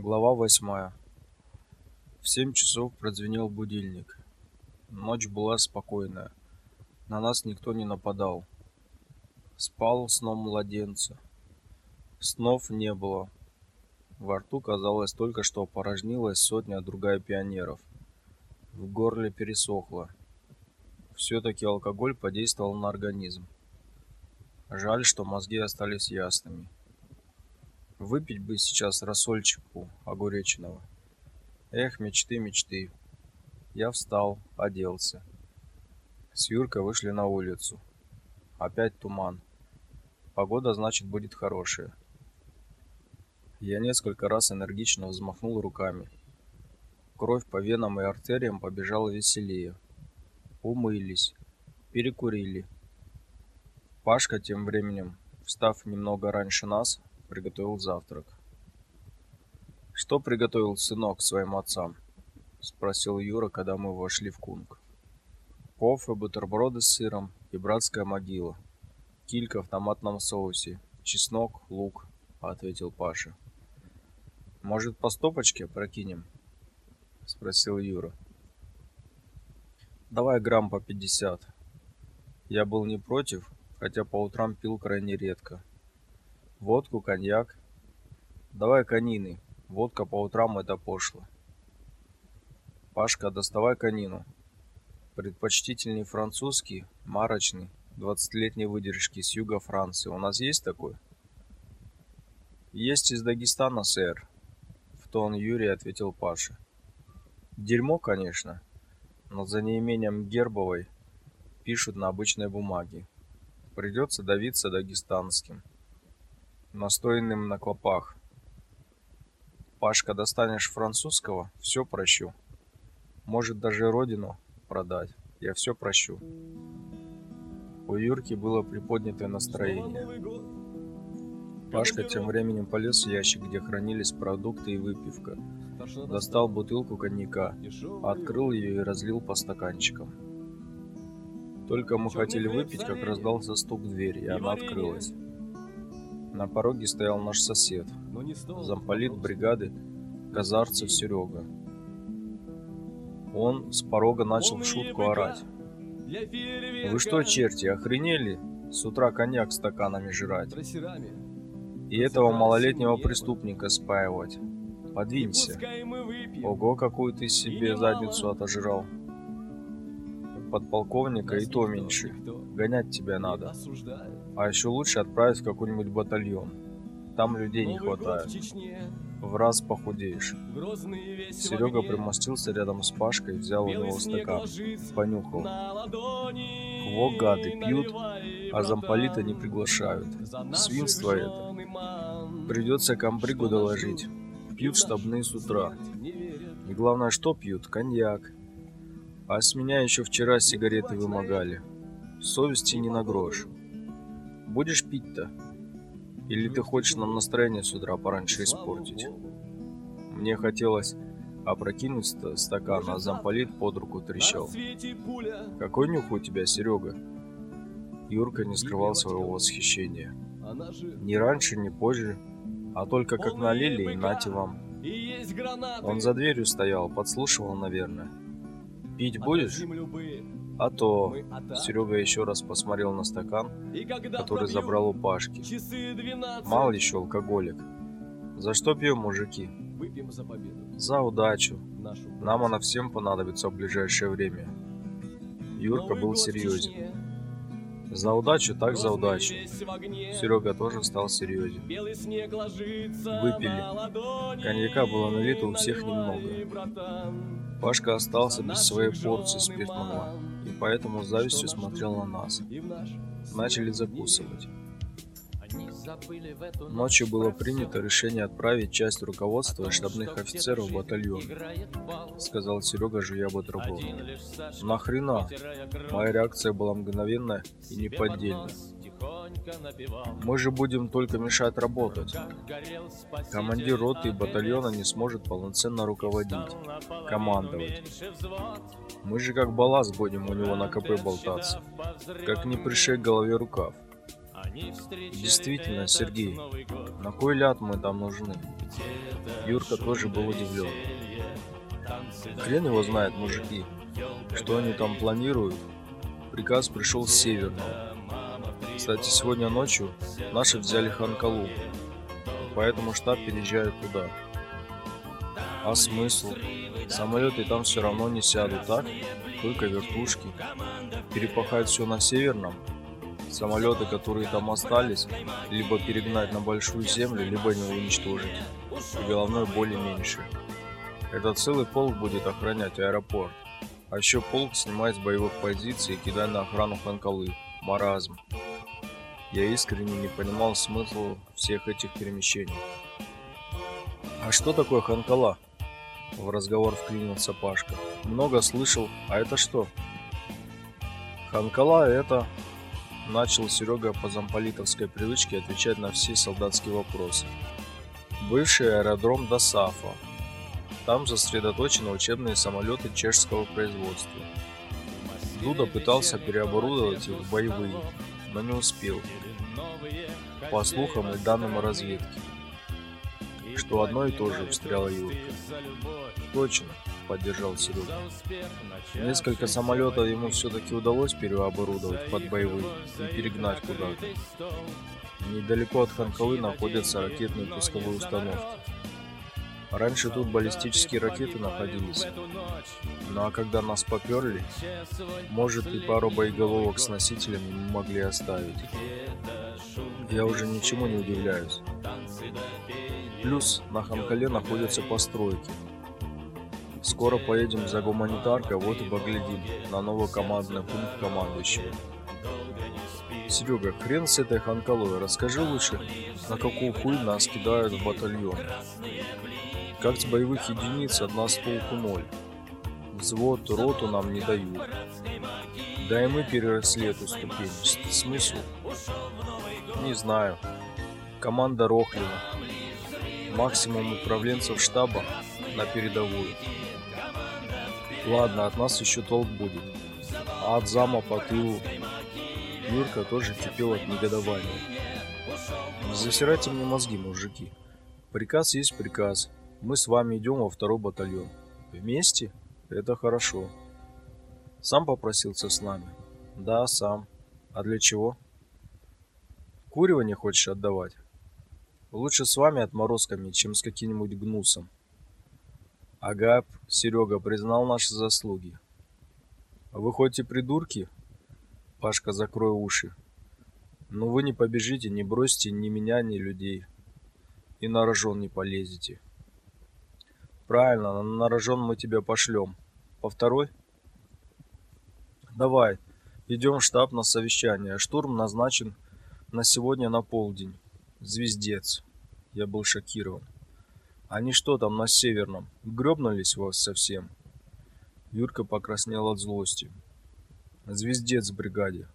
Глава восьмая. В семь часов прозвенел будильник. Ночь была спокойная. На нас никто не нападал. Спал сном младенца. Снов не было. Во рту, казалось, только что опорожнилась сотня-другая пионеров. В горле пересохло. Все-таки алкоголь подействовал на организм. Жаль, что мозги остались ясными. Выпить бы сейчас рассольчику огуречного. Эх, мечты, мечты. Я встал, оделся. С Юркой вышли на улицу. Опять туман. Погода, значит, будет хорошая. Я несколько раз энергично взмахнул руками. Кровь по венам и артериям побежала веселее. Умылись, перекурили. Пашка тем временем, встав немного раньше нас, приготовил завтрак. Что приготовил сынок своим отцам? спросил Юра, когда мы вошли в кунг. Кофе, бутерброды с сыром и братская могила. Килька в томатном соусе, чеснок, лук, ответил Паша. Может, по стопочке прокинем? спросил Юра. Давай грамм по пятьдесят. Я был не против, хотя по утрам пил крайне редко. Водку, коньяк. Давай конины. Водка по утрам это пошло. Пашка, доставай конину. Предпочтительней французский, марочный, двадцатилетней выдержки с юга Франции. У нас есть такой? Есть из Дагестана, сэр, в тон Юрий ответил Паша. Дерьмо, конечно, но за неимением гербовой пишут на обычной бумаге. Придется давиться дагестанским настоянным на клопах. Пашка, достанешь французского, все прощу. Может даже родину продать. Я все прощу. У Юрки было приподнятое настроение. Пашка тем временем полез в ящик, где хранились продукты и выпивка. Достал бутылку коньяка, открыл ее и разлил по стаканчикам. Только мы хотели выпить, как раздался стук в дверь, и она открылась. На пороге стоял наш сосед, замполит бригады Казарцев Серега. Он с порога начал в шутку орать. Вы что, черти, охренели? С утра коньяк стаканами жрать. И этого малолетнего преступника спаивать. Подвинься. Ого, какую ты себе задницу отожрал. Подполковника и то меньше. Гонять тебя надо. А еще лучше отправить в какой-нибудь батальон. Там людей не хватает. В раз похудеешь. Серега примостился рядом с Пашкой, взял у него стакан, понюхал. Во гады пьют, а замполита не приглашают. Свинство это. Придется комбригу доложить. Пьют штабные с утра. И главное, что пьют? Коньяк. А с меня еще вчера сигареты вымогали. Совести не на грош. Будешь пить-то? Или ты хочешь нам настроение с утра пораньше испортить? Мне хотелось опрокинуть стакан, а замполит под руку трещал. Какой нюх у тебя, Серега? Юрка не скрывал своего восхищения. Ни раньше, ни позже, а только как налили и нате вам. Он за дверью стоял, подслушивал, наверное. Пить будешь? А то Серега еще раз посмотрел на стакан, который забрал у Пашки. Мало еще алкоголик. За что пьем, мужики? Выпьем за победу. За удачу. Нам она всем понадобится в ближайшее время. Юрка был серьезен. За удачу, так за удачу. Серега тоже стал серьезен. Выпили. Коньяка было налито у всех немного. Пашка остался без своей порции спиртного поэтому с завистью смотрел на нас. Начали закусывать. Ночью было принято решение отправить часть руководства штабных офицеров в батальон, сказал Серега, жуя бутерброд. Нахрена? Моя реакция была мгновенная и неподдельная. Мы же будем только мешать работать. Командир роты и батальона не сможет полноценно руководить, командовать. Мы же как балласт будем у него на КП болтаться, как не пришей голове рукав. Действительно, Сергей, на кой ляд мы там нужны? Юрка тоже был удивлен. Хрен его знает, мужики, что они там планируют. Приказ пришел с северного. Кстати, сегодня ночью наши взяли Ханкалу, поэтому штаб переезжает туда. А смысл? Самолеты там все равно не сядут, так? Только вертушки. Перепахать все на северном – Самолеты, которые там остались, либо перегнать на большую землю, либо не уничтожить. И головной боли меньше. Этот целый полк будет охранять аэропорт. А еще полк снимает с боевых позиций и кидает на охрану Ханкалы. Маразм. Я искренне не понимал смысла всех этих перемещений. А что такое Ханкала? В разговор вклинился Пашка. Много слышал, а это что? Ханкала это начал Серега по замполитовской привычке отвечать на все солдатские вопросы. Бывший аэродром Досафа. Там сосредоточены учебные самолеты чешского производства. Дуда пытался переоборудовать их в боевые, но не успел. По слухам и данным разведки, что одно и то же встряла Юрка. Точно, поддержал Серега. Несколько самолетов ему все-таки удалось переоборудовать под боевые и перегнать куда-то. Недалеко от Ханкалы находятся ракетные пусковые установки. Раньше тут баллистические ракеты находились. Ну а когда нас поперли, может и пару боеголовок с носителями мы могли оставить. Я уже ничему не удивляюсь. Плюс на Ханкале находятся постройки, Скоро поедем за гуманитаркой, вот и поглядим на новый командный пункт командующего. Серега, хрен с этой ханкалой, расскажи лучше, на какую хуй нас кидают в батальон. Как с боевых единиц одна с толку ноль. Взвод, роту нам не дают. Да и мы переросли эту ступень. Смысл? Не знаю. Команда Рохлина. Максимум управленцев штаба на передовую. Ладно, от нас еще толк будет. А от зама по тылу Юрка тоже кипел от негодования. Не засирайте мне мозги, мужики. Приказ есть приказ. Мы с вами идем во второй батальон. Вместе? Это хорошо. Сам попросился с нами? Да, сам. А для чего? Курево не хочешь отдавать? Лучше с вами отморозками, чем с каким-нибудь гнусом. Ага, Серега признал наши заслуги. Вы хоть и придурки? Пашка, закрой уши. Но вы не побежите, не бросите ни меня, ни людей. И на рожон не полезете. Правильно, на рожон мы тебя пошлем. По второй? Давай, идем в штаб на совещание. Штурм назначен на сегодня на полдень. Звездец. Я был шокирован. Они что там на северном? Грёбнулись вас совсем? Юрка покраснел от злости. Звездец в бригаде.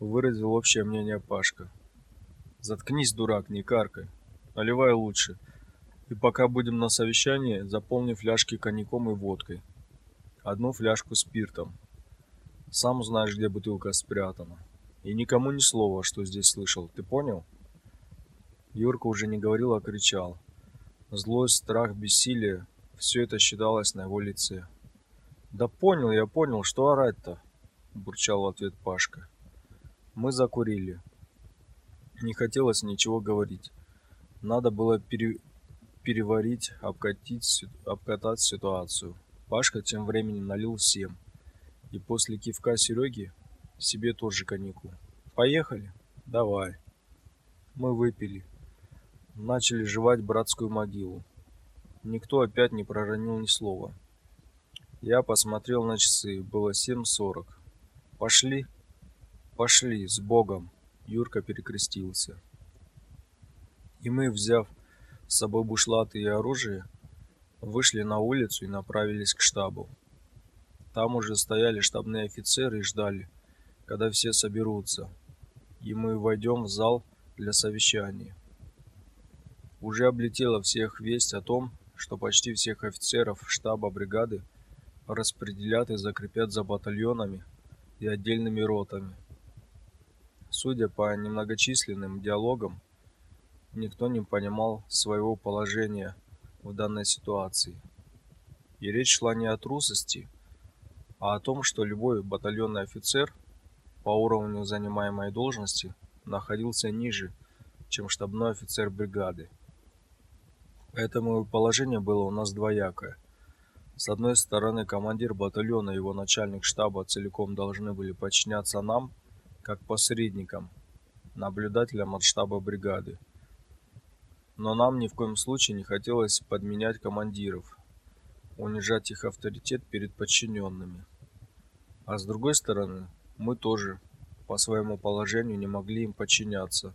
Выразил общее мнение Пашка. Заткнись, дурак, не каркай. Наливай лучше. И пока будем на совещании, заполни фляжки коньяком и водкой. Одну фляжку спиртом. Сам знаешь, где бутылка спрятана. И никому ни слова, что здесь слышал. Ты понял? Юрка уже не говорил, а кричал. Злость, страх, бессилие все это считалось на его лице. Да понял, я понял, что орать-то, бурчал в ответ Пашка. Мы закурили. Не хотелось ничего говорить. Надо было пере... переварить, обкатить, обкатать ситуацию. Пашка тем временем налил всем. И после кивка Сереги себе тоже коньяку. Поехали? Давай. Мы выпили начали жевать братскую могилу. Никто опять не проронил ни слова. Я посмотрел на часы, было 7:40. Пошли. Пошли с Богом. Юрка перекрестился. И мы, взяв с собой бушлаты и оружие, вышли на улицу и направились к штабу. Там уже стояли штабные офицеры и ждали, когда все соберутся, и мы войдем в зал для совещания. Уже облетела всех весть о том, что почти всех офицеров штаба бригады распределят и закрепят за батальонами и отдельными ротами. Судя по немногочисленным диалогам, никто не понимал своего положения в данной ситуации. И речь шла не о трусости, а о том, что любой батальонный офицер по уровню занимаемой должности находился ниже, чем штабной офицер бригады. Поэтому положение было у нас двоякое. С одной стороны, командир батальона и его начальник штаба целиком должны были подчиняться нам, как посредникам, наблюдателям от штаба бригады. Но нам ни в коем случае не хотелось подменять командиров, унижать их авторитет перед подчиненными. А с другой стороны, мы тоже по своему положению не могли им подчиняться.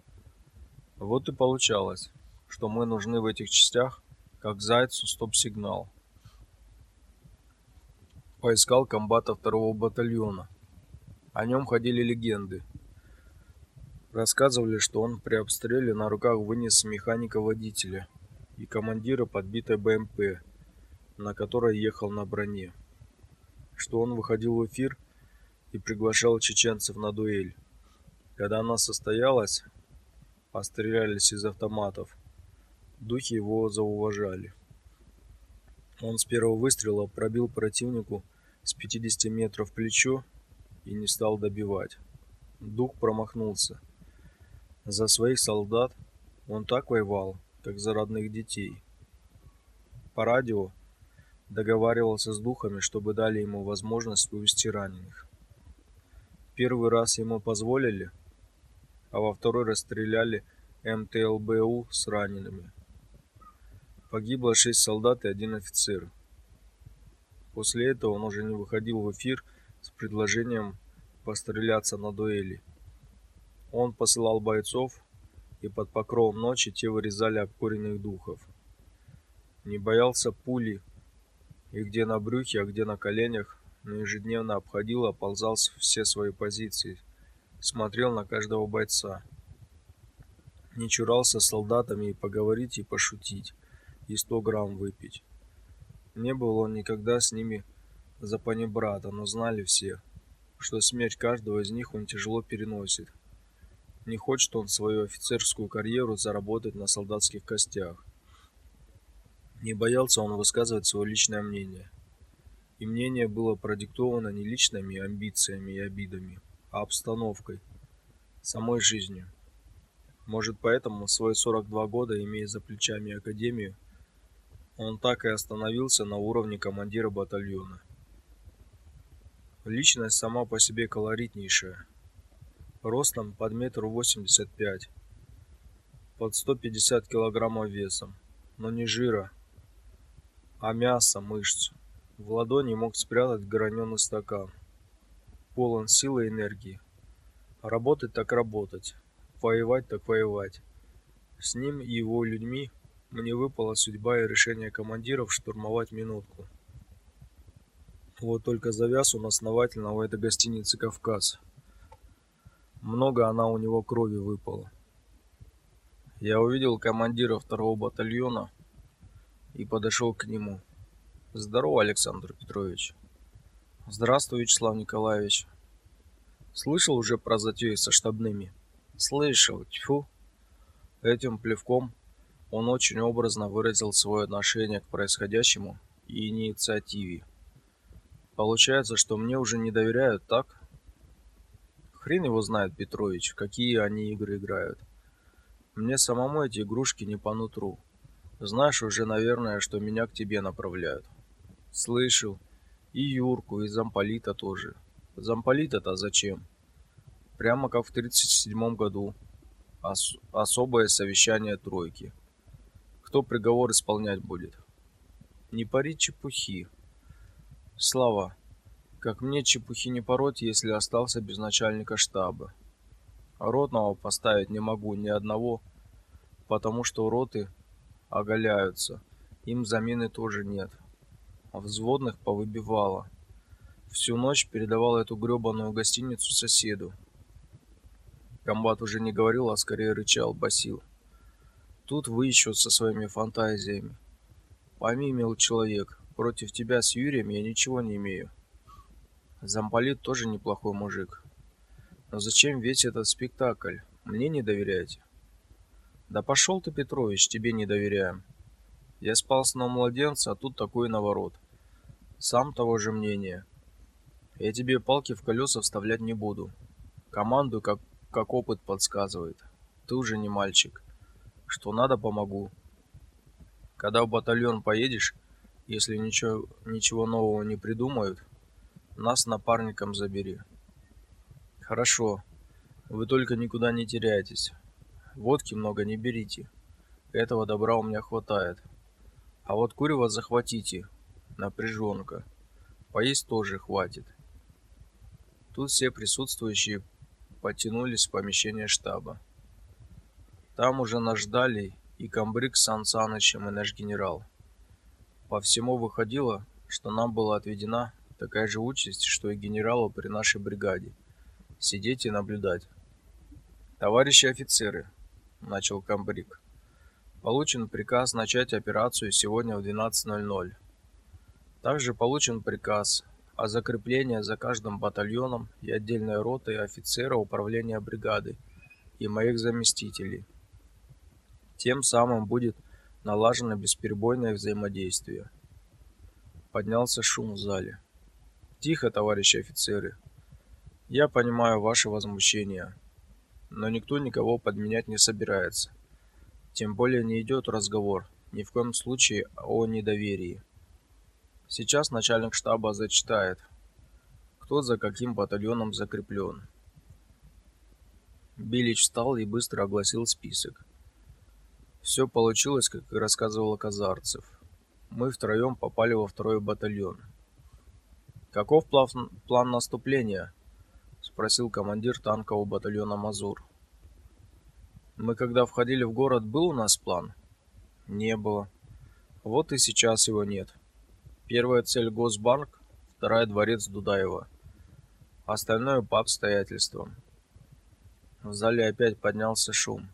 Вот и получалось, что мы нужны в этих частях, как зайцу стоп-сигнал. Поискал комбата второго батальона. О нем ходили легенды. Рассказывали, что он при обстреле на руках вынес механика-водителя и командира подбитой БМП, на которой ехал на броне. Что он выходил в эфир и приглашал чеченцев на дуэль. Когда она состоялась, пострелялись из автоматов. Духи его зауважали. Он с первого выстрела пробил противнику с 50 метров плечо и не стал добивать. Дух промахнулся. За своих солдат он так воевал, как за родных детей. По радио договаривался с духами, чтобы дали ему возможность вывести раненых. Первый раз ему позволили, а во второй расстреляли МТЛБУ с ранеными. Погибло шесть солдат и один офицер. После этого он уже не выходил в эфир с предложением постреляться на дуэли. Он посылал бойцов, и под покровом ночи те вырезали обкуренных духов. Не боялся пули, и где на брюхе, а где на коленях, но ежедневно обходил, оползал все свои позиции, смотрел на каждого бойца. Не чурался с солдатами и поговорить, и пошутить, и сто грамм выпить. Не был он никогда с ними за панибрата, но знали все, что смерть каждого из них он тяжело переносит. Не хочет он свою офицерскую карьеру заработать на солдатских костях. Не боялся он высказывать свое личное мнение. И мнение было продиктовано не личными амбициями и обидами, а обстановкой, самой жизнью. Может, поэтому в свои 42 года, имея за плечами академию, он так и остановился на уровне командира батальона. Личность сама по себе колоритнейшая. Ростом под метр восемьдесят пять, под 150 килограммов весом, но не жира, а мяса, мышц. В ладони мог спрятать граненый стакан, полон силы и энергии. Работать так работать, воевать так воевать. С ним и его людьми мне выпала судьба и решение командиров штурмовать минутку. Вот только завяз он основательно в этой гостинице Кавказ. Много она у него крови выпала. Я увидел командира второго батальона и подошел к нему. Здорово, Александр Петрович. Здравствуй, Вячеслав Николаевич. Слышал уже про затеи со штабными? Слышал, тьфу. Этим плевком он очень образно выразил свое отношение к происходящему и инициативе. Получается, что мне уже не доверяют, так? Хрен его знает, Петрович, какие они игры играют. Мне самому эти игрушки не по нутру. Знаешь уже, наверное, что меня к тебе направляют. Слышал. И Юрку, и замполита тоже. Замполита-то зачем? Прямо как в 37 году. Ос особое совещание тройки. Кто приговор исполнять будет? Не пари чепухи. Слава, как мне чепухи не пороть, если остался без начальника штаба. Ротного поставить не могу ни одного, потому что роты оголяются. Им замены тоже нет. А взводных повыбивало. Всю ночь передавал эту грёбаную гостиницу соседу. Комбат уже не говорил, а скорее рычал, басил. Тут вы еще со своими фантазиями. Пойми, человек, против тебя с Юрием я ничего не имею. Замполит тоже неплохой мужик. Но зачем весь этот спектакль? Мне не доверяете? Да пошел ты, Петрович, тебе не доверяем. Я спал с на младенца, а тут такой наворот. Сам того же мнения. Я тебе палки в колеса вставлять не буду. Команду, как, как опыт подсказывает. Ты уже не мальчик. Что надо, помогу. Когда в батальон поедешь, если ничего, ничего нового не придумают, нас напарником забери. Хорошо. Вы только никуда не теряйтесь. Водки много не берите. Этого добра у меня хватает. А вот курева захватите. Напряженка. Поесть тоже хватит. Тут все присутствующие потянулись в помещение штаба. Там уже нас ждали и комбриг с Сан Санычем и наш генерал. По всему выходило, что нам была отведена такая же участь, что и генералу при нашей бригаде – сидеть и наблюдать. «Товарищи офицеры», – начал комбриг, – «получен приказ начать операцию сегодня в 12.00. Также получен приказ о закреплении за каждым батальоном и отдельной ротой офицера управления бригады и моих заместителей. Тем самым будет налажено бесперебойное взаимодействие. Поднялся шум в зале. Тихо, товарищи офицеры. Я понимаю ваше возмущение, но никто никого подменять не собирается. Тем более не идет разговор ни в коем случае о недоверии. Сейчас начальник штаба зачитает, кто за каким батальоном закреплен. Билич встал и быстро огласил список. Все получилось, как и рассказывал Казарцев. Мы втроем попали во второй батальон. Каков план, план наступления? спросил командир танкового батальона Мазур. Мы когда входили в город, был у нас план? Не было. Вот и сейчас его нет. Первая цель Госбанк, вторая дворец Дудаева. Остальное по обстоятельствам. В зале опять поднялся шум.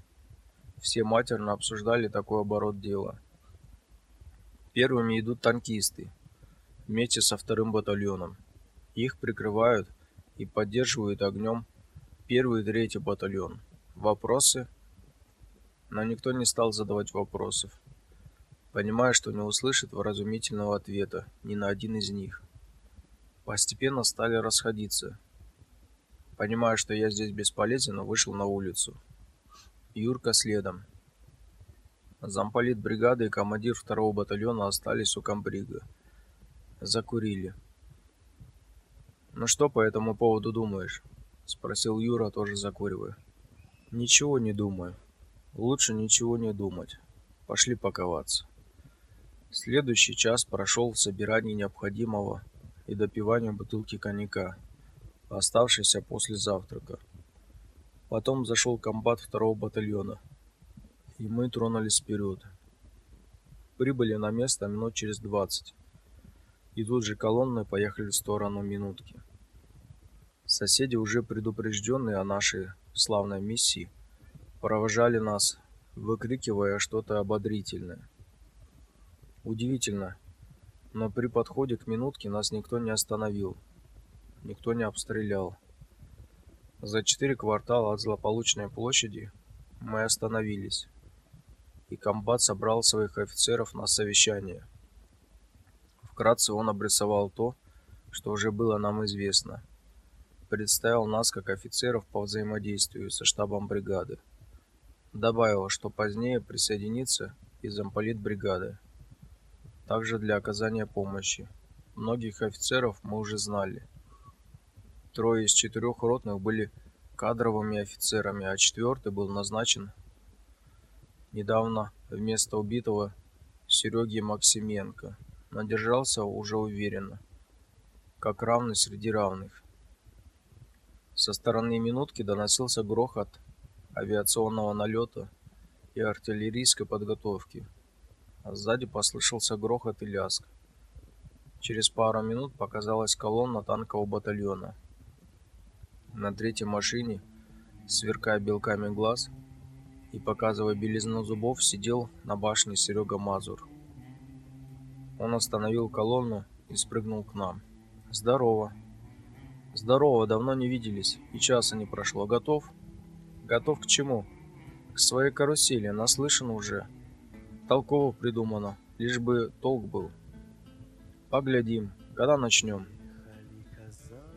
Все матерно обсуждали такой оборот дела. Первыми идут танкисты вместе со вторым батальоном. Их прикрывают и поддерживают огнем первый и третий батальон. Вопросы? Но никто не стал задавать вопросов, понимая, что не услышит вразумительного ответа ни на один из них. Постепенно стали расходиться. Понимая, что я здесь бесполезен, вышел на улицу. Юрка следом. Замполит бригады и командир второго батальона остались у комбрига. Закурили. «Ну что по этому поводу думаешь?» — спросил Юра, тоже закуривая. «Ничего не думаю. Лучше ничего не думать. Пошли паковаться». Следующий час прошел в собирании необходимого и допиванию бутылки коньяка, оставшейся после завтрака. Потом зашел комбат второго батальона, и мы тронулись вперед. Прибыли на место минут через двадцать, и тут же колонной поехали в сторону Минутки. Соседи, уже предупрежденные о нашей славной миссии, провожали нас, выкрикивая что-то ободрительное. Удивительно, но при подходе к Минутке нас никто не остановил, никто не обстрелял. За четыре квартала от злополучной площади мы остановились, и комбат собрал своих офицеров на совещание. Вкратце он обрисовал то, что уже было нам известно. Представил нас как офицеров по взаимодействию со штабом бригады. Добавил, что позднее присоединится и замполит бригады. Также для оказания помощи. Многих офицеров мы уже знали. Трое из четырех ротных были кадровыми офицерами, а четвертый был назначен недавно вместо убитого Сереги Максименко. Надержался уже уверенно, как равный среди равных. Со стороны минутки доносился грохот авиационного налета и артиллерийской подготовки. А сзади послышался грохот и лязг. Через пару минут показалась колонна танкового батальона. На третьей машине, сверкая белками глаз и показывая белизну зубов, сидел на башне Серега Мазур. Он остановил колонну и спрыгнул к нам. Здорово. Здорово, давно не виделись. И часа не прошло. Готов? Готов к чему? К своей карусели наслышан уже. Толково придумано, лишь бы толк был. Поглядим, когда начнем.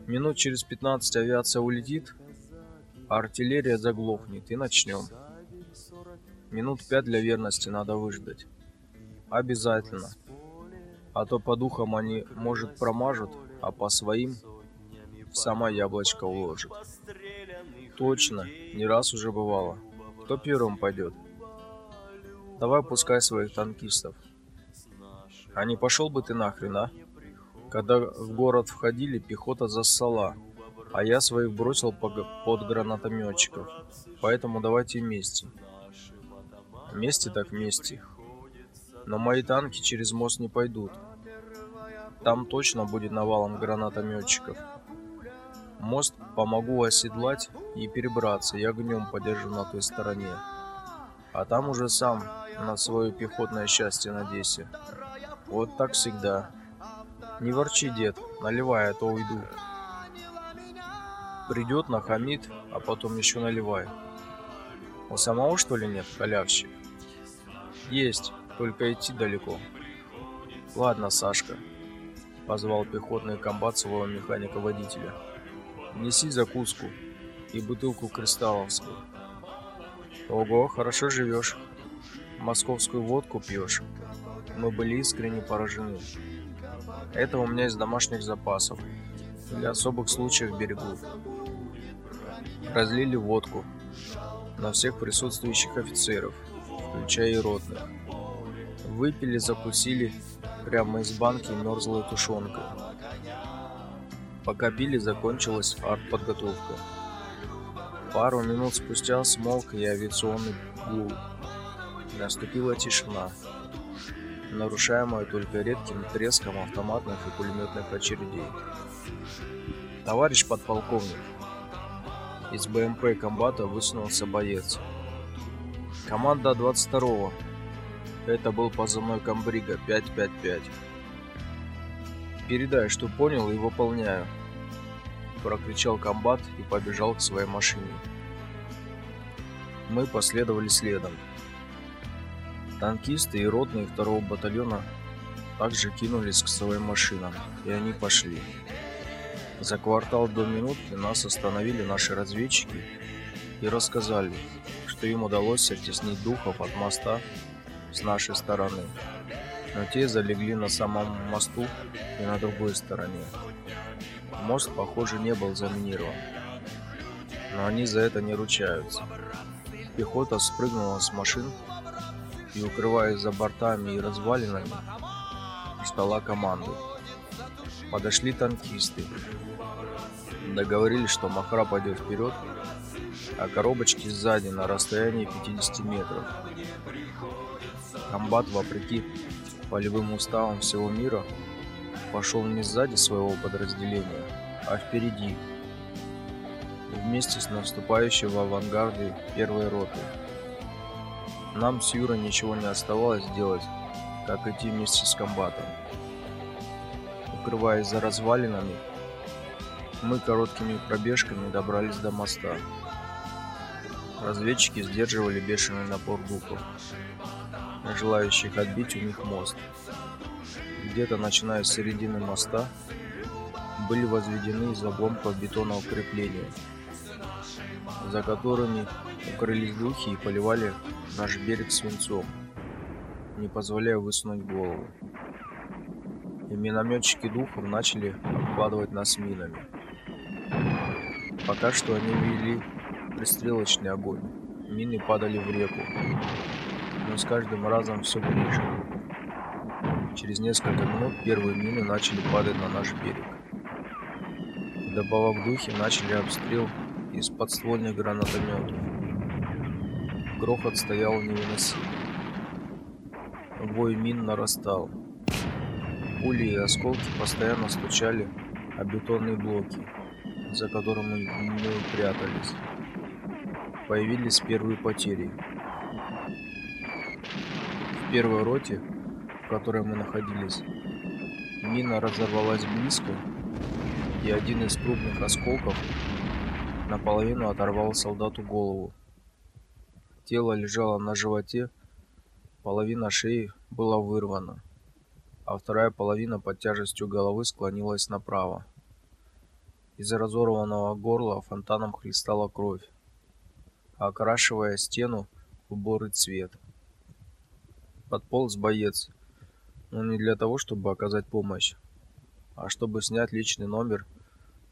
Минут через 15 авиация улетит, а артиллерия заглохнет и начнем. Минут пять для верности надо выждать. Обязательно. А то по духам они, может, промажут, а по своим сама яблочко уложит. Точно, не раз уже бывало. Кто первым пойдет? Давай пускай своих танкистов. А не пошел бы ты нахрен, а? Когда в город входили, пехота зассала, а я своих бросил под гранатометчиков. Поэтому давайте вместе. Вместе так вместе. Но мои танки через мост не пойдут. Там точно будет навалом гранатометчиков. Мост помогу оседлать и перебраться, я огнем подержу на той стороне. А там уже сам на свое пехотное счастье надейся. Вот так всегда. Не ворчи, дед, наливай, а то уйду. Придет, нахамит, а потом еще наливай. У самого что ли нет, халявщик? Есть, только идти далеко. Ладно, Сашка, позвал пехотный комбат своего механика-водителя. Неси закуску и бутылку кристалловскую. Ого, хорошо живешь. Московскую водку пьешь. Мы были искренне поражены. Это у меня из домашних запасов. Для особых случаев берегу. Разлили водку на всех присутствующих офицеров, включая и ротных. Выпили, закусили прямо из банки мерзлой тушенкой. Пока пили, закончилась артподготовка. Пару минут спустя смолк и авиационный гул. Наступила тишина, нарушаемая только редким треском автоматных и пулеметных очередей. Товарищ подполковник, из БМП комбата высунулся боец. Команда 22-го. Это был позывной комбрига 555. Передай, что понял и выполняю, прокричал комбат и побежал к своей машине. Мы последовали следом. Танкисты и ротные второго батальона также кинулись к своим машинам, и они пошли. За квартал до минутки нас остановили наши разведчики и рассказали, что им удалось оттеснить духов от моста с нашей стороны. Но те залегли на самом мосту и на другой стороне. Мост, похоже, не был заминирован. Но они за это не ручаются. Пехота спрыгнула с машин и, укрываясь за бортами и развалинами, ждала команды. Подошли танкисты. Договорились, что Махра пойдет вперед, а коробочки сзади на расстоянии 50 метров. Комбат, вопреки полевым уставам всего мира, пошел не сзади своего подразделения, а впереди, вместе с наступающей в авангарде первой роты. Нам с Юрой ничего не оставалось делать, как идти вместе с комбатом. Укрываясь за развалинами, мы короткими пробежками добрались до моста. Разведчики сдерживали бешеный напор духов, желающих отбить у них мост. Где-то начиная с середины моста были возведены из обломков бетона укрепления, за которыми укрылись духи и поливали наш берег свинцом, не позволяя высунуть голову. И минометчики духов начали обкладывать нас минами. Пока что они вели пристрелочный огонь. Мины падали в реку, но с каждым разом все ближе. Через несколько минут первые мины начали падать на наш берег. Вдобавок духи начали обстрел из подствольных гранатометов. Грохот стоял невыносимый. Вой мин нарастал. Пули и осколки постоянно стучали о бетонные блоки, за которыми мы прятались. Появились первые потери. В первой роте, в которой мы находились, мина разорвалась близко, и один из крупных осколков наполовину оторвал солдату голову. Тело лежало на животе, половина шеи была вырвана, а вторая половина под тяжестью головы склонилась направо. Из разорванного горла фонтаном хлестала кровь, окрашивая стену в бурый цвет. Подполз боец, но не для того, чтобы оказать помощь, а чтобы снять личный номер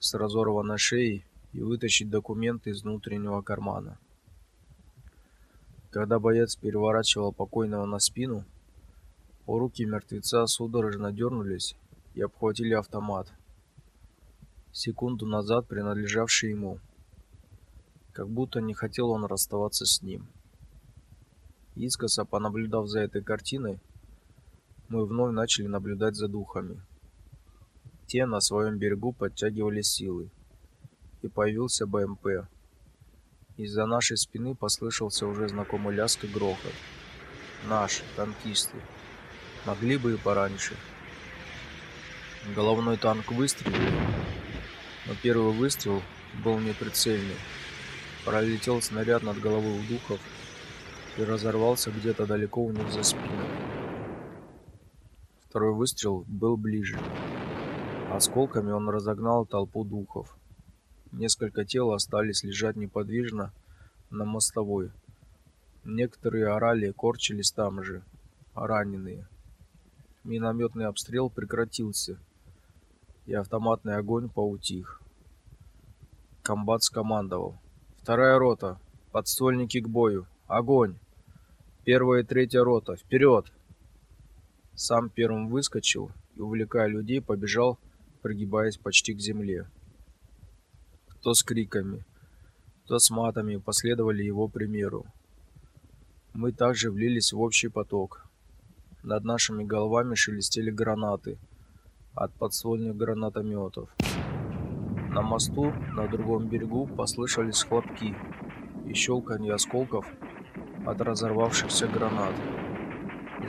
с разорванной шеей и вытащить документы из внутреннего кармана. Когда боец переворачивал покойного на спину, руки мертвеца судорожно дернулись и обхватили автомат, секунду назад принадлежавший ему. Как будто не хотел он расставаться с ним. Искоса понаблюдав за этой картиной, мы вновь начали наблюдать за духами. Те на своем берегу подтягивали силы. И появился БМП. Из-за нашей спины послышался уже знакомый лязг и грохот. Наши, танкисты. Могли бы и пораньше. Головной танк выстрелил, но первый выстрел был неприцельный. Пролетел снаряд над головой у духов и разорвался где-то далеко у них за спиной. Второй выстрел был ближе. Осколками он разогнал толпу духов. Несколько тел остались лежать неподвижно на мостовой. Некоторые орали корчились там же, раненые. Минометный обстрел прекратился, и автоматный огонь поутих. Комбат скомандовал: "Вторая рота, подствольники к бою, огонь! Первая и третья рота, вперед!" Сам первым выскочил и, увлекая людей, побежал, прогибаясь почти к земле. Кто с криками, кто с матами последовали его примеру. Мы также влились в общий поток. Над нашими головами шелестели гранаты от подствольных гранатометов. На мосту на другом берегу послышались хлопки и щелканье осколков от разорвавшихся гранат.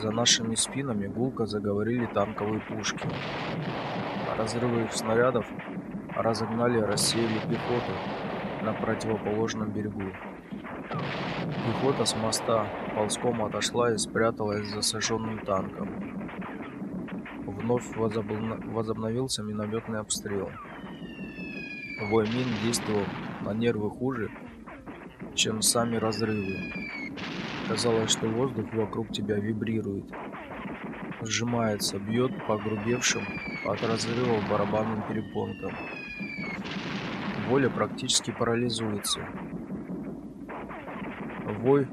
За нашими спинами гулко заговорили танковые пушки. Разрывы снарядов разогнали рассеяли пехоту на противоположном берегу. Пехота с моста ползком отошла и спряталась за сожженным танком. Вновь возобновился минометный обстрел. Вой мин действовал на нервы хуже, чем сами разрывы. Казалось, что воздух вокруг тебя вибрирует, сжимается, бьет по грубевшим от разрывов барабанным перепонкам. Воля практически парализуется. Вой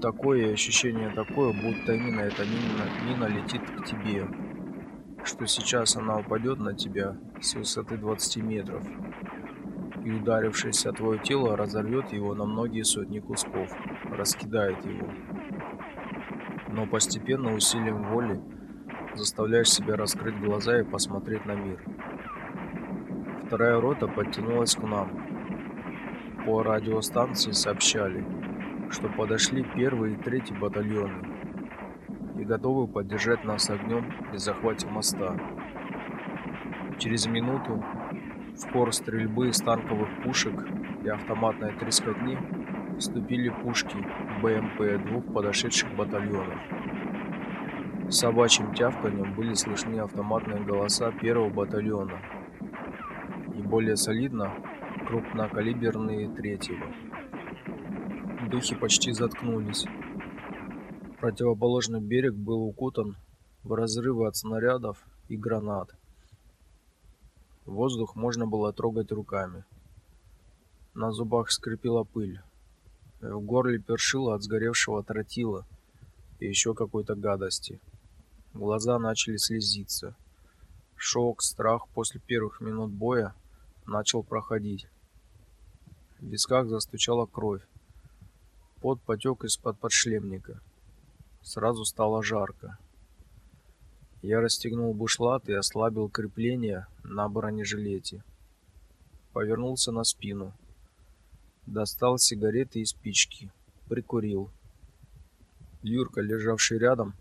такое ощущение такое, будто мина эта мина, мина летит к тебе, что сейчас она упадет на тебя с высоты 20 метров и, ударившись о твое тело, разорвет его на многие сотни кусков, раскидает его. Но постепенно усилием воли заставляешь себя раскрыть глаза и посмотреть на мир. Вторая рота подтянулась к нам. По радиостанции сообщали, что подошли первый и третий батальоны и готовы поддержать нас огнем при захвате моста. Через минуту в хор стрельбы из танковых пушек и автоматной трескотни вступили пушки БМП двух подошедших батальонов. Собачьим тявканьем были слышны автоматные голоса первого батальона и более солидно крупнокалиберные третьего. Духи почти заткнулись. Противоположный берег был укутан в разрывы от снарядов и гранат. Воздух можно было трогать руками. На зубах скрипела пыль. В горле першило от сгоревшего тротила и еще какой-то гадости. Глаза начали слезиться. Шок, страх после первых минут боя начал проходить. В висках застучала кровь. Пот потек из-под подшлемника. Сразу стало жарко. Я расстегнул бушлат и ослабил крепление на бронежилете. Повернулся на спину. Достал сигареты и спички. Прикурил. Юрка, лежавший рядом,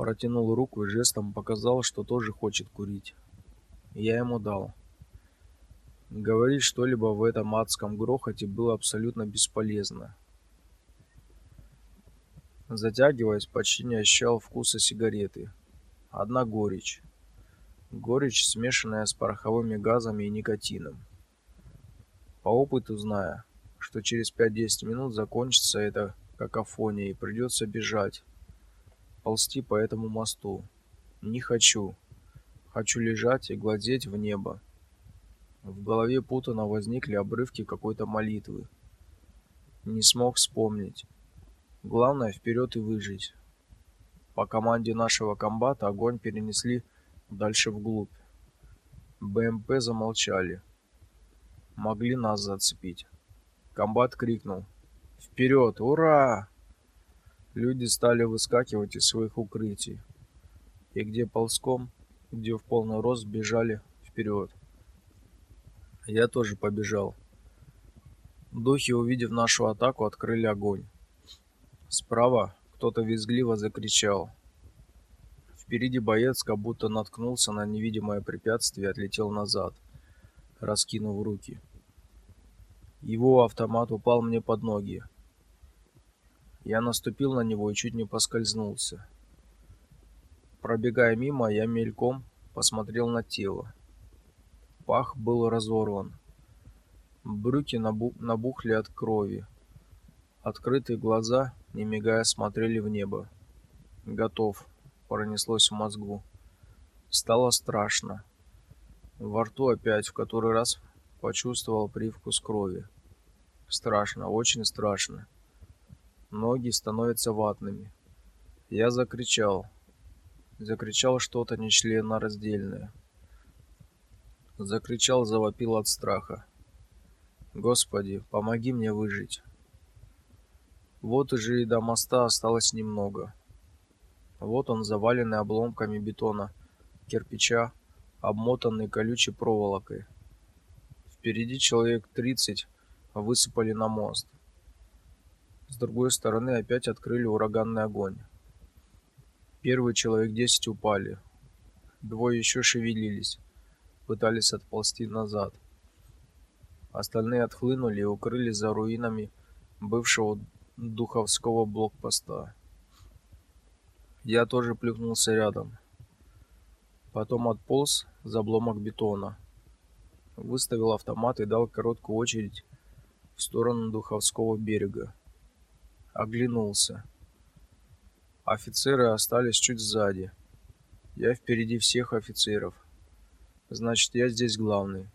протянул руку и жестом показал, что тоже хочет курить. Я ему дал. Говорить что-либо в этом адском грохоте было абсолютно бесполезно. Затягиваясь, почти не ощущал вкуса сигареты. Одна горечь. Горечь, смешанная с пороховыми газами и никотином. По опыту зная, что через 5-10 минут закончится эта какофония и придется бежать, ползти по этому мосту. Не хочу. Хочу лежать и глядеть в небо. В голове путано возникли обрывки какой-то молитвы. Не смог вспомнить. Главное вперед и выжить. По команде нашего комбата огонь перенесли дальше вглубь. БМП замолчали. Могли нас зацепить. Комбат крикнул: "Вперед! Ура!" Люди стали выскакивать из своих укрытий. И где ползком, где в полный рост бежали вперед. Я тоже побежал. Духи, увидев нашу атаку, открыли огонь. Справа кто-то визгливо закричал. Впереди боец, как будто наткнулся на невидимое препятствие и отлетел назад, раскинув руки. Его автомат упал мне под ноги. Я наступил на него и чуть не поскользнулся. Пробегая мимо, я мельком посмотрел на тело. Пах был разорван. Брюки набу набухли от крови. Открытые глаза, не мигая, смотрели в небо. Готов, пронеслось в мозгу. Стало страшно. Во рту опять в который раз почувствовал привкус крови. Страшно, очень страшно. Ноги становятся ватными. Я закричал. Закричал что-то нечленораздельное. Закричал, завопил от страха. Господи, помоги мне выжить. Вот уже и до моста осталось немного. Вот он заваленный обломками бетона, кирпича, обмотанный колючей проволокой. Впереди человек тридцать высыпали на мост. С другой стороны опять открыли ураганный огонь. Первый человек десять упали. Двое еще шевелились, пытались отползти назад. Остальные отхлынули и укрылись за руинами бывшего духовского блокпоста. Я тоже плюхнулся рядом. Потом отполз за обломок бетона. Выставил автомат и дал короткую очередь в сторону Духовского берега оглянулся. Офицеры остались чуть сзади. Я впереди всех офицеров. Значит, я здесь главный.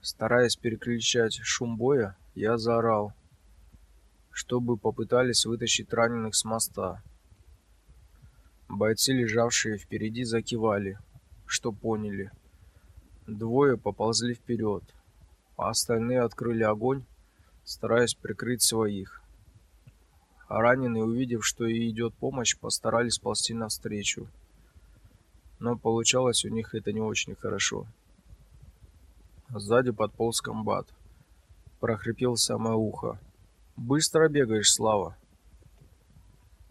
Стараясь перекричать шум боя, я заорал, чтобы попытались вытащить раненых с моста. Бойцы, лежавшие впереди, закивали, что поняли. Двое поползли вперед, а остальные открыли огонь стараясь прикрыть своих. А раненые, увидев, что и идет помощь, постарались ползти навстречу. Но получалось у них это не очень хорошо. Сзади подполз комбат. Прохрипел самое ухо. «Быстро бегаешь, Слава!»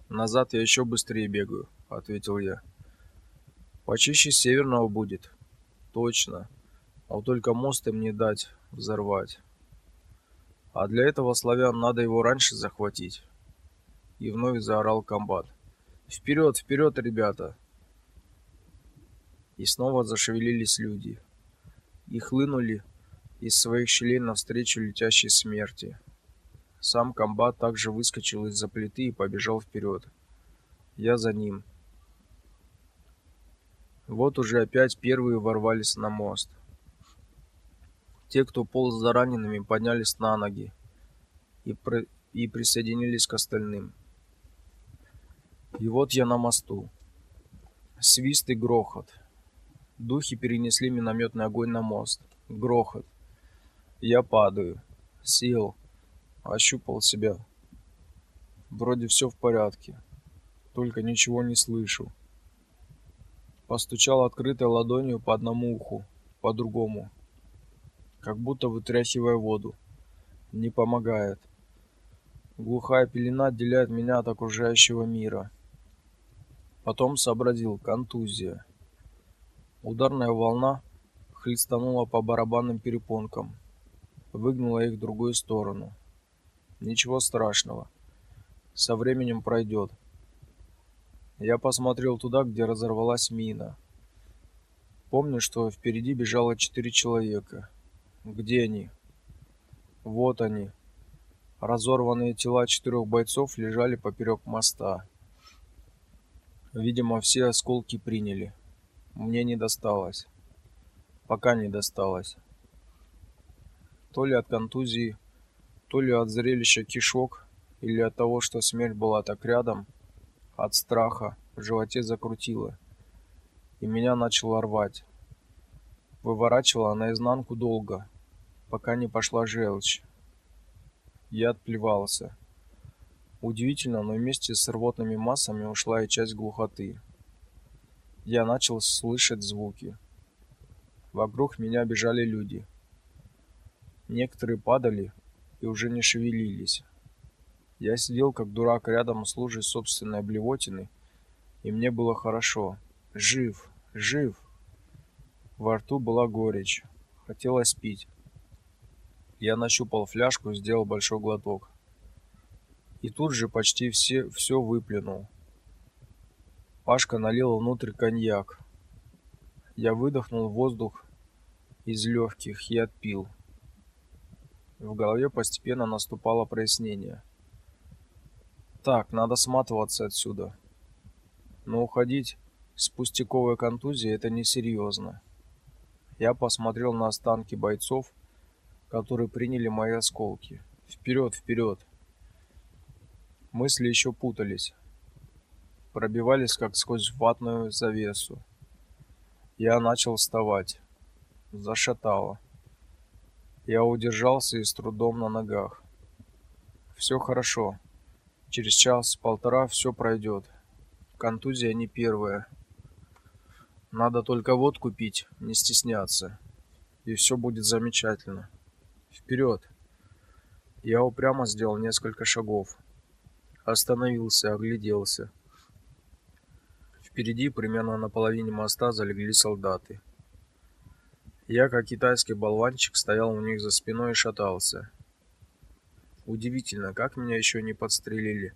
«Назад я еще быстрее бегаю», — ответил я. «Почище северного будет». «Точно. А вот только мост им не дать взорвать». А для этого славян надо его раньше захватить. И вновь заорал комбат. Вперед, вперед, ребята! И снова зашевелились люди. И хлынули из своих щелей навстречу летящей смерти. Сам комбат также выскочил из-за плиты и побежал вперед. Я за ним. Вот уже опять первые ворвались на мост. Те, кто полз за ранеными, поднялись на ноги и, при... и присоединились к остальным. И вот я на мосту. Свист и грохот. Духи перенесли минометный огонь на мост. Грохот. Я падаю. Сел. Ощупал себя. Вроде все в порядке. Только ничего не слышу. Постучал открытой ладонью по одному уху, по другому как будто вытряхивая воду. Не помогает. Глухая пелена отделяет меня от окружающего мира. Потом сообразил контузия. Ударная волна хлестанула по барабанным перепонкам, выгнула их в другую сторону. Ничего страшного. Со временем пройдет. Я посмотрел туда, где разорвалась мина. Помню, что впереди бежало четыре человека. Где они? Вот они. Разорванные тела четырех бойцов лежали поперек моста. Видимо, все осколки приняли. Мне не досталось. Пока не досталось. То ли от контузии, то ли от зрелища кишок, или от того, что смерть была так рядом, от страха в животе закрутило, и меня начало рвать. Выворачивала наизнанку долго, пока не пошла желчь. Я отплевался. Удивительно, но вместе с рвотными массами ушла и часть глухоты. Я начал слышать звуки. Вокруг меня бежали люди. Некоторые падали и уже не шевелились. Я сидел как дурак рядом с лужей собственной блевотины, и мне было хорошо. Жив, жив. Во рту была горечь. Хотелось пить. Я нащупал фляжку сделал большой глоток. И тут же почти все все выплюнул. Пашка налил внутрь коньяк. Я выдохнул воздух из легких и отпил. В голове постепенно наступало прояснение. Так, надо сматываться отсюда. Но уходить с пустяковой контузией это несерьезно. Я посмотрел на останки бойцов, которые приняли мои осколки. Вперед, вперед! Мысли еще путались. Пробивались, как сквозь ватную завесу. Я начал вставать. Зашатало. Я удержался и с трудом на ногах. Все хорошо. Через час-полтора все пройдет. Контузия не первая. Надо только водку пить, не стесняться. И все будет замечательно. Вперед! Я упрямо сделал несколько шагов. Остановился, огляделся. Впереди, примерно на половине моста, залегли солдаты. Я, как китайский болванчик, стоял у них за спиной и шатался. Удивительно, как меня еще не подстрелили.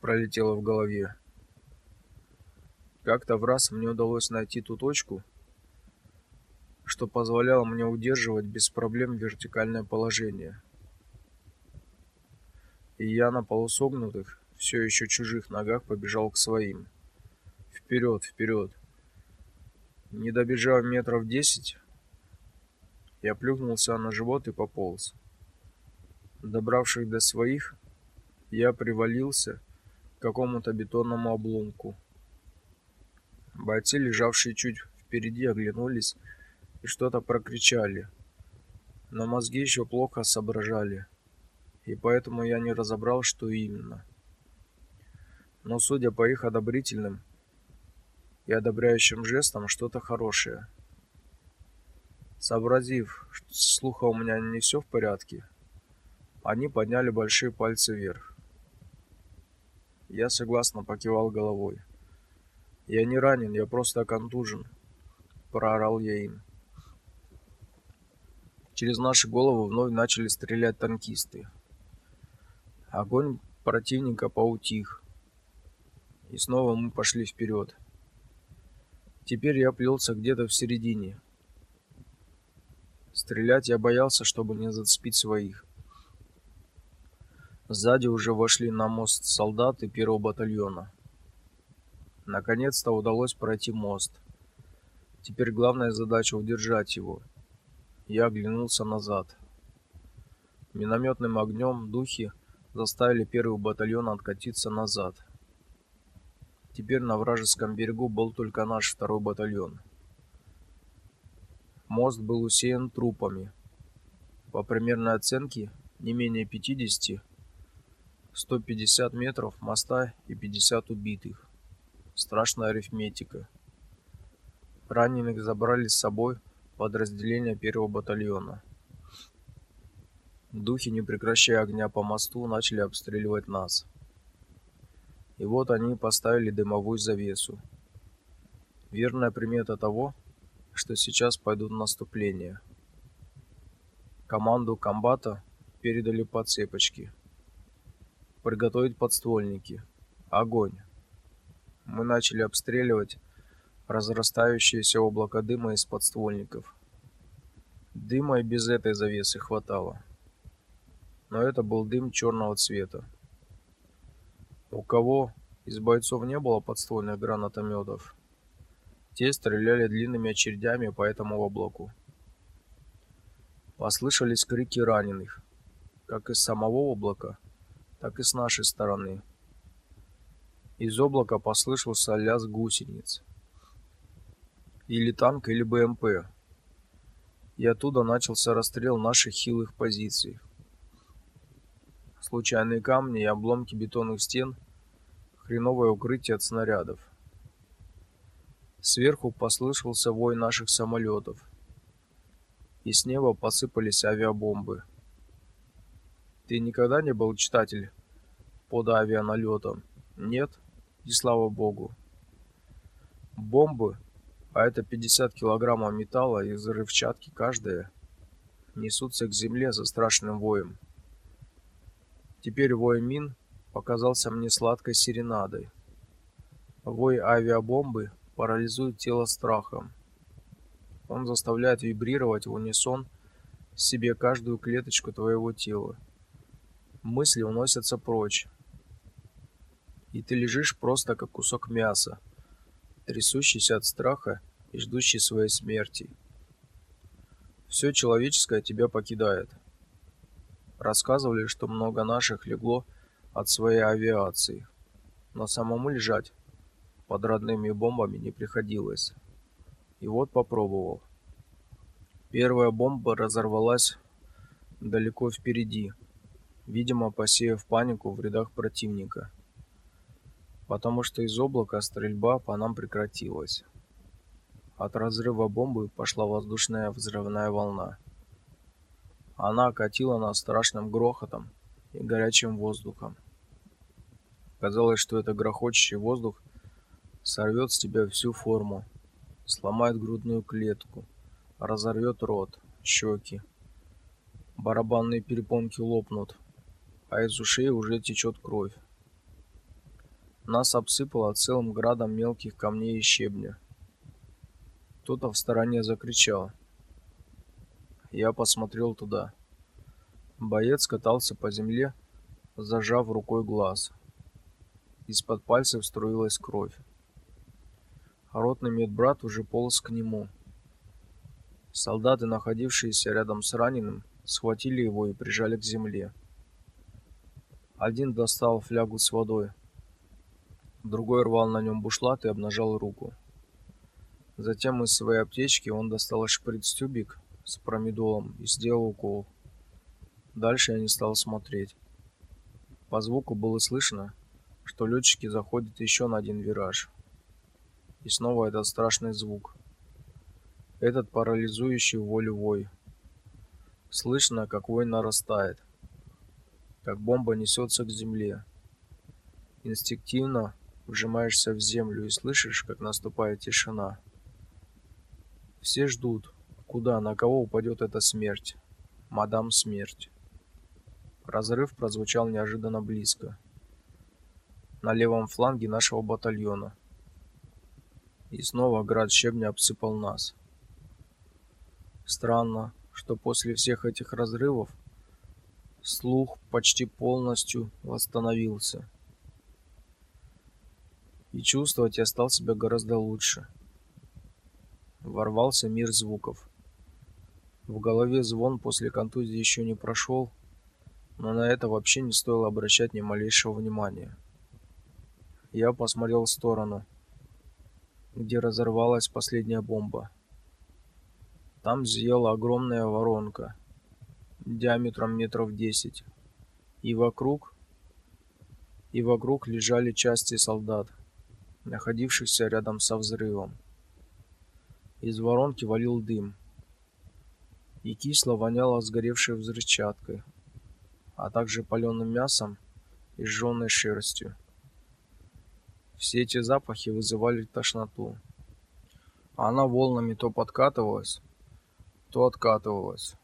Пролетело в голове. Как-то в раз мне удалось найти ту точку, что позволяло мне удерживать без проблем вертикальное положение. И я на полусогнутых, все еще чужих ногах побежал к своим. Вперед, вперед. Не добежав метров десять, я плюхнулся на живот и пополз. Добравшись до своих, я привалился к какому-то бетонному обломку. Бойцы, лежавшие чуть впереди, оглянулись и что-то прокричали. Но мозги еще плохо соображали, и поэтому я не разобрал, что именно. Но судя по их одобрительным и одобряющим жестам, что-то хорошее. Сообразив, что слуха у меня не все в порядке, они подняли большие пальцы вверх. Я согласно покивал головой. Я не ранен, я просто контужен, проорал я им. Через наши головы вновь начали стрелять танкисты. Огонь противника поутих. И снова мы пошли вперед. Теперь я плелся где-то в середине. Стрелять я боялся, чтобы не зацепить своих. Сзади уже вошли на мост солдаты первого батальона. Наконец-то удалось пройти мост. Теперь главная задача удержать его. Я оглянулся назад. Минометным огнем духи заставили первый батальон откатиться назад. Теперь на вражеском берегу был только наш второй батальон. Мост был усеян трупами. По примерной оценке, не менее 50 150 метров моста и 50 убитых. Страшная арифметика. Раненых забрали с собой подразделения первого батальона. Духи, не прекращая огня по мосту, начали обстреливать нас. И вот они поставили дымовую завесу. Верная примета того, что сейчас пойдут наступления. Команду комбата передали по цепочке. Приготовить подствольники. Огонь. Мы начали обстреливать разрастающееся облако дыма из подствольников. Дыма и без этой завесы хватало. Но это был дым черного цвета. У кого из бойцов не было подствольных гранатометов, те стреляли длинными очередями по этому облаку. Послышались крики раненых, как из самого облака, так и с нашей стороны. Из облака послышался лязг гусениц. Или танк, или БМП. И оттуда начался расстрел наших хилых позиций. Случайные камни и обломки бетонных стен, хреновое укрытие от снарядов. Сверху послышался вой наших самолетов. И с неба посыпались авиабомбы. Ты никогда не был читатель под авианалетом? Нет? И слава богу. Бомбы, а это 50 килограммов металла и взрывчатки каждая, несутся к земле за страшным воем. Теперь вой мин показался мне сладкой серенадой. Вой авиабомбы парализует тело страхом. Он заставляет вибрировать в унисон себе каждую клеточку твоего тела. Мысли уносятся прочь. И ты лежишь просто как кусок мяса, трясущийся от страха и ждущий своей смерти. Все человеческое тебя покидает. Рассказывали, что много наших легло от своей авиации. Но самому лежать под родными бомбами не приходилось. И вот попробовал. Первая бомба разорвалась далеко впереди, видимо, посеяв панику в рядах противника. Потому что из облака стрельба по нам прекратилась. От разрыва бомбы пошла воздушная взрывная волна. Она окатила нас страшным грохотом и горячим воздухом. Казалось, что это грохочущий воздух сорвет с тебя всю форму, сломает грудную клетку, разорвет рот, щеки. Барабанные перепонки лопнут, а из ушей уже течет кровь. Нас обсыпало целым градом мелких камней и щебня. Кто-то в стороне закричал. Я посмотрел туда. Боец катался по земле, зажав рукой глаз. Из-под пальцев струилась кровь. Ротный медбрат уже полз к нему. Солдаты, находившиеся рядом с раненым, схватили его и прижали к земле. Один достал флягу с водой. Другой рвал на нем бушлат и обнажал руку. Затем из своей аптечки он достал шприц-тюбик с промедолом и сделал укол. Дальше я не стал смотреть. По звуку было слышно, что летчики заходят еще на один вираж. И снова этот страшный звук. Этот парализующий волю вой. Слышно, как вой нарастает. Как бомба несется к земле. Инстинктивно вжимаешься в землю и слышишь, как наступает тишина. Все ждут, куда, на кого упадет эта смерть. Мадам Смерть. Разрыв прозвучал неожиданно близко. На левом фланге нашего батальона. И снова град щебня обсыпал нас. Странно, что после всех этих разрывов слух почти полностью восстановился. И чувствовать я стал себя гораздо лучше. Ворвался мир звуков. В голове звон после контузии еще не прошел, но на это вообще не стоило обращать ни малейшего внимания. Я посмотрел в сторону где разорвалась последняя бомба. Там зияла огромная воронка диаметром метров десять. И вокруг и вокруг лежали части солдат, находившихся рядом со взрывом. Из воронки валил дым. И кисло воняло сгоревшей взрывчаткой, а также паленым мясом и сжёной шерстью. Все эти запахи вызывали тошноту. Она волнами то подкатывалась, то откатывалась.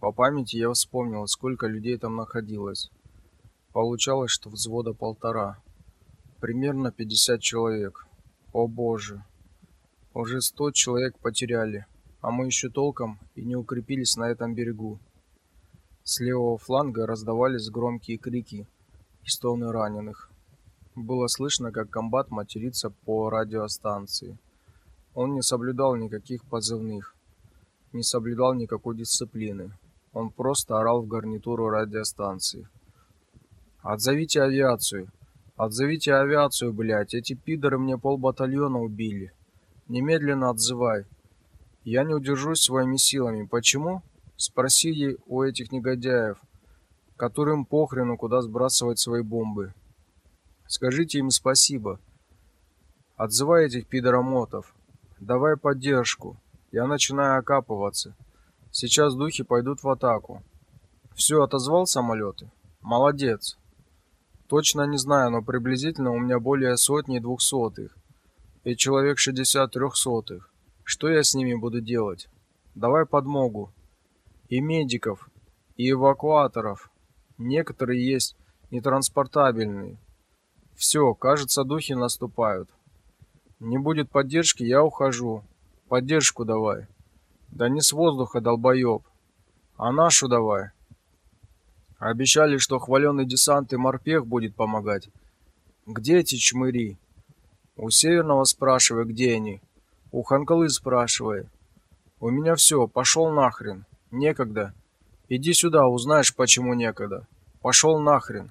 По памяти я вспомнил, сколько людей там находилось. Получалось, что взвода полтора. Примерно 50 человек. О боже. Уже 100 человек потеряли, а мы еще толком и не укрепились на этом берегу. С левого фланга раздавались громкие крики и стоны раненых. Было слышно, как комбат матерится по радиостанции. Он не соблюдал никаких позывных, не соблюдал никакой дисциплины. Он просто орал в гарнитуру радиостанции. «Отзовите авиацию! Отзовите авиацию, блядь! Эти пидоры мне полбатальона убили! Немедленно отзывай! Я не удержусь своими силами. Почему? Спроси у этих негодяев, которым похрену, куда сбрасывать свои бомбы. Скажите им спасибо. Отзывай этих пидоромотов!» Давай поддержку. Я начинаю окапываться. Сейчас духи пойдут в атаку. Все, отозвал самолеты? Молодец. Точно не знаю, но приблизительно у меня более сотни двухсотых. И человек шестьдесят трехсотых. Что я с ними буду делать? Давай подмогу. И медиков, и эвакуаторов. Некоторые есть нетранспортабельные. Все, кажется, духи наступают. Не будет поддержки, я ухожу. Поддержку давай. Да не с воздуха, долбоеб. А нашу давай. Обещали, что хваленый десант и морпех будет помогать. Где эти чмыри? У Северного спрашивай, где они. У Ханкалы спрашивай. У меня все, пошел нахрен. Некогда. Иди сюда, узнаешь, почему некогда. Пошел нахрен.